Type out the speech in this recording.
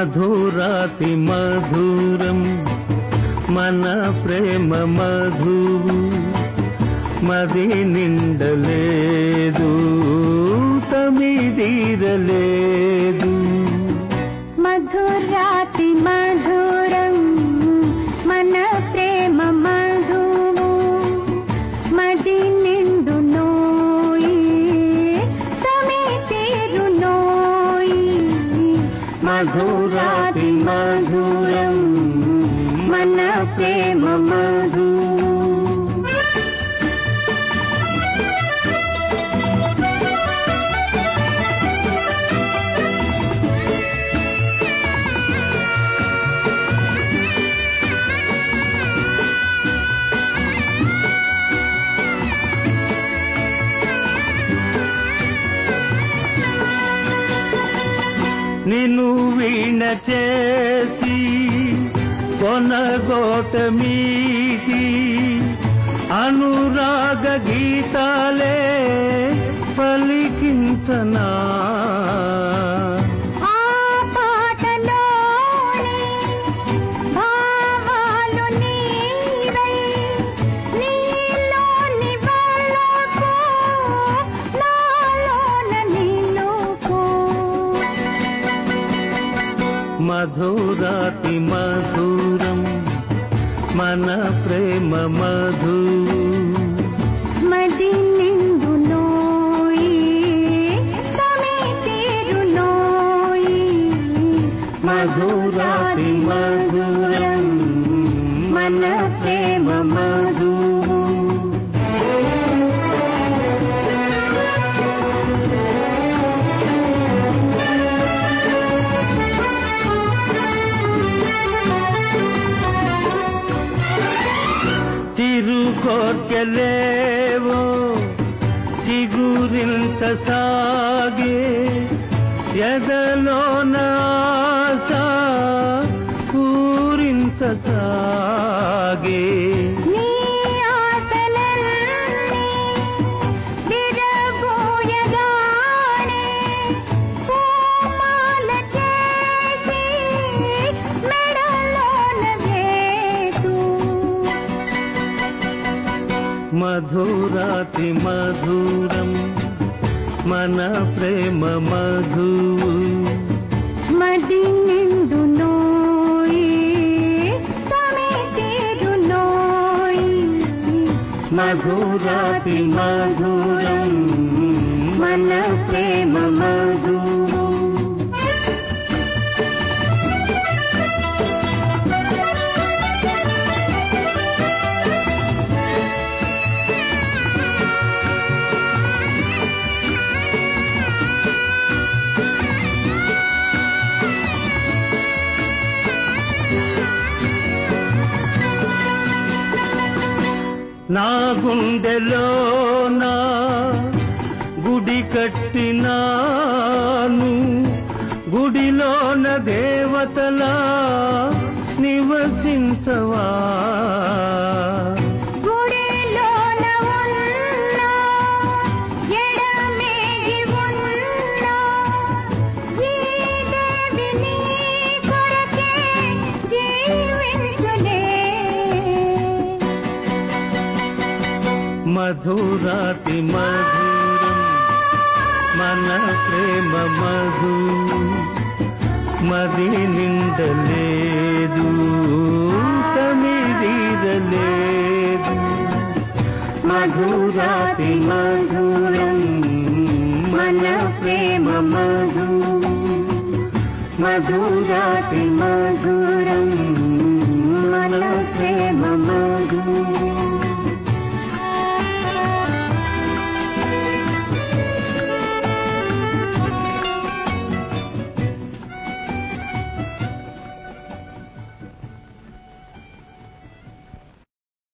మధురాతి మధురం మన ప్రేమ మధు మది నిండలేదు తమిదీరలేదు. మధురా మధురాతి మధురం మన ప్రేమ మధువు నిన్ను వీణ చేసి కొనగోట మీటి అనురాగ గీతాలే పలికించనా. మధురాతి మధురం మన ప్రేమ మధు మది నోయి మధురాతి మధురం మన ప్రేమ మధు కోర్కెలేవో చిగురించ ఎదలో నాస పూరించసాగే. మధురాతి మధురం మన ప్రేమ మధు మది నిండు మధురాతి మధురం మన ప్రేమ మధు నా గుండెలోన గుడి కట్టినాను. గుడిలోన దేవతలా నివసించవా? మధురాతి మధురం మన ప్రేమ మధు మది నిండలేదు తమిదీరలేదు మధురాతి మధురం మన ప్రేమ మధు మధురాతి మధురం.